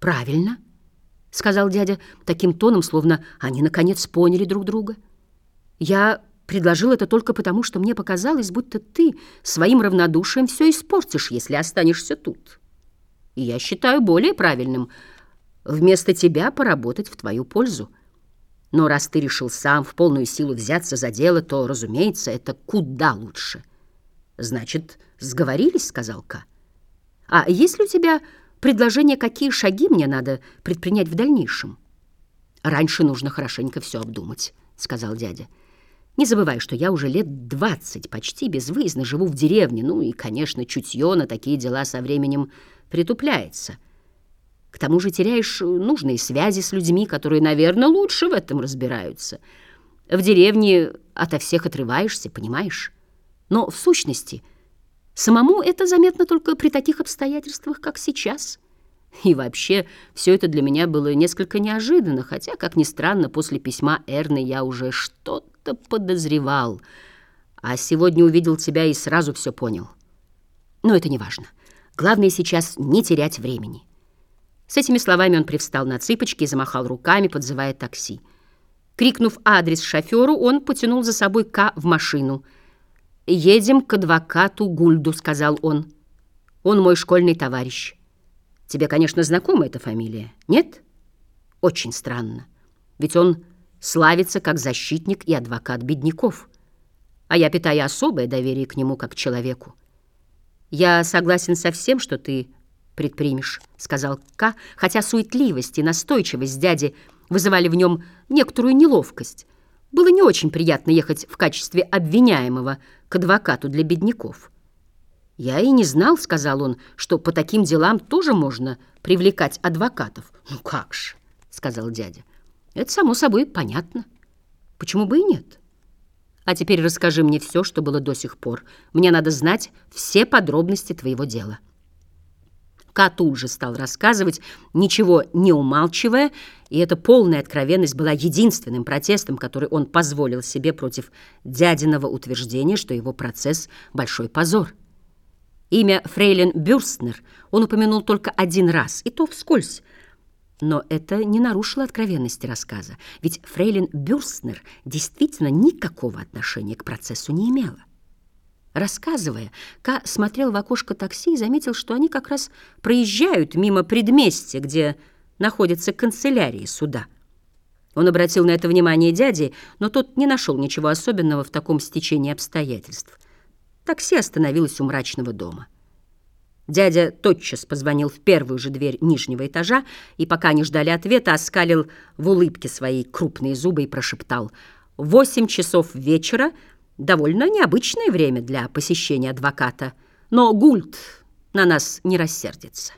Правильно, сказал дядя таким тоном, словно они наконец поняли друг друга. Я предложил это только потому, что мне показалось, будто ты своим равнодушием все испортишь, если останешься тут. И я считаю более правильным вместо тебя поработать в твою пользу. Но раз ты решил сам в полную силу взяться за дело, то, разумеется, это куда лучше. Значит, сговорились, сказал Ка. А есть ли у тебя предложение, какие шаги мне надо предпринять в дальнейшем? Раньше нужно хорошенько все обдумать, сказал дядя. Не забывай, что я уже лет двадцать почти безвыездно живу в деревне, ну и, конечно, чутье на такие дела со временем притупляется. К тому же теряешь нужные связи с людьми, которые, наверное, лучше в этом разбираются. В деревне ото всех отрываешься, понимаешь? Но в сущности самому это заметно только при таких обстоятельствах, как сейчас. И вообще, все это для меня было несколько неожиданно, хотя, как ни странно, после письма Эрны я уже что-то подозревал. А сегодня увидел тебя и сразу все понял. Но это не важно. Главное сейчас не терять времени. С этими словами он привстал на цыпочки и замахал руками, подзывая такси. Крикнув адрес шоферу, он потянул за собой К в машину. «Едем к адвокату Гульду», — сказал он. «Он мой школьный товарищ. Тебе, конечно, знакома эта фамилия, нет?» «Очень странно. Ведь он славится как защитник и адвокат бедняков. А я питаю особое доверие к нему как человеку. «Я согласен со всем, что ты предпримешь», — сказал К, хотя суетливость и настойчивость дяди вызывали в нем некоторую неловкость. Было не очень приятно ехать в качестве обвиняемого к адвокату для бедняков. «Я и не знал», — сказал он, — «что по таким делам тоже можно привлекать адвокатов». «Ну как же», — сказал дядя, — «это само собой понятно. Почему бы и нет?» А теперь расскажи мне все, что было до сих пор. Мне надо знать все подробности твоего дела». Ка тут же стал рассказывать, ничего не умалчивая, и эта полная откровенность была единственным протестом, который он позволил себе против дядиного утверждения, что его процесс — большой позор. Имя Фрейлин Бюрстнер он упомянул только один раз, и то вскользь, но это не нарушило откровенности рассказа, ведь фрейлин Бюрстнер действительно никакого отношения к процессу не имела. Рассказывая, Ка смотрел в окошко такси и заметил, что они как раз проезжают мимо предместья, где находится канцелярия суда. Он обратил на это внимание дяди, но тот не нашел ничего особенного в таком стечении обстоятельств. Такси остановилось у мрачного дома. Дядя тотчас позвонил в первую же дверь нижнего этажа и, пока не ждали ответа, оскалил в улыбке свои крупные зубы и прошептал «Восемь часов вечера — довольно необычное время для посещения адвоката, но Гульт на нас не рассердится».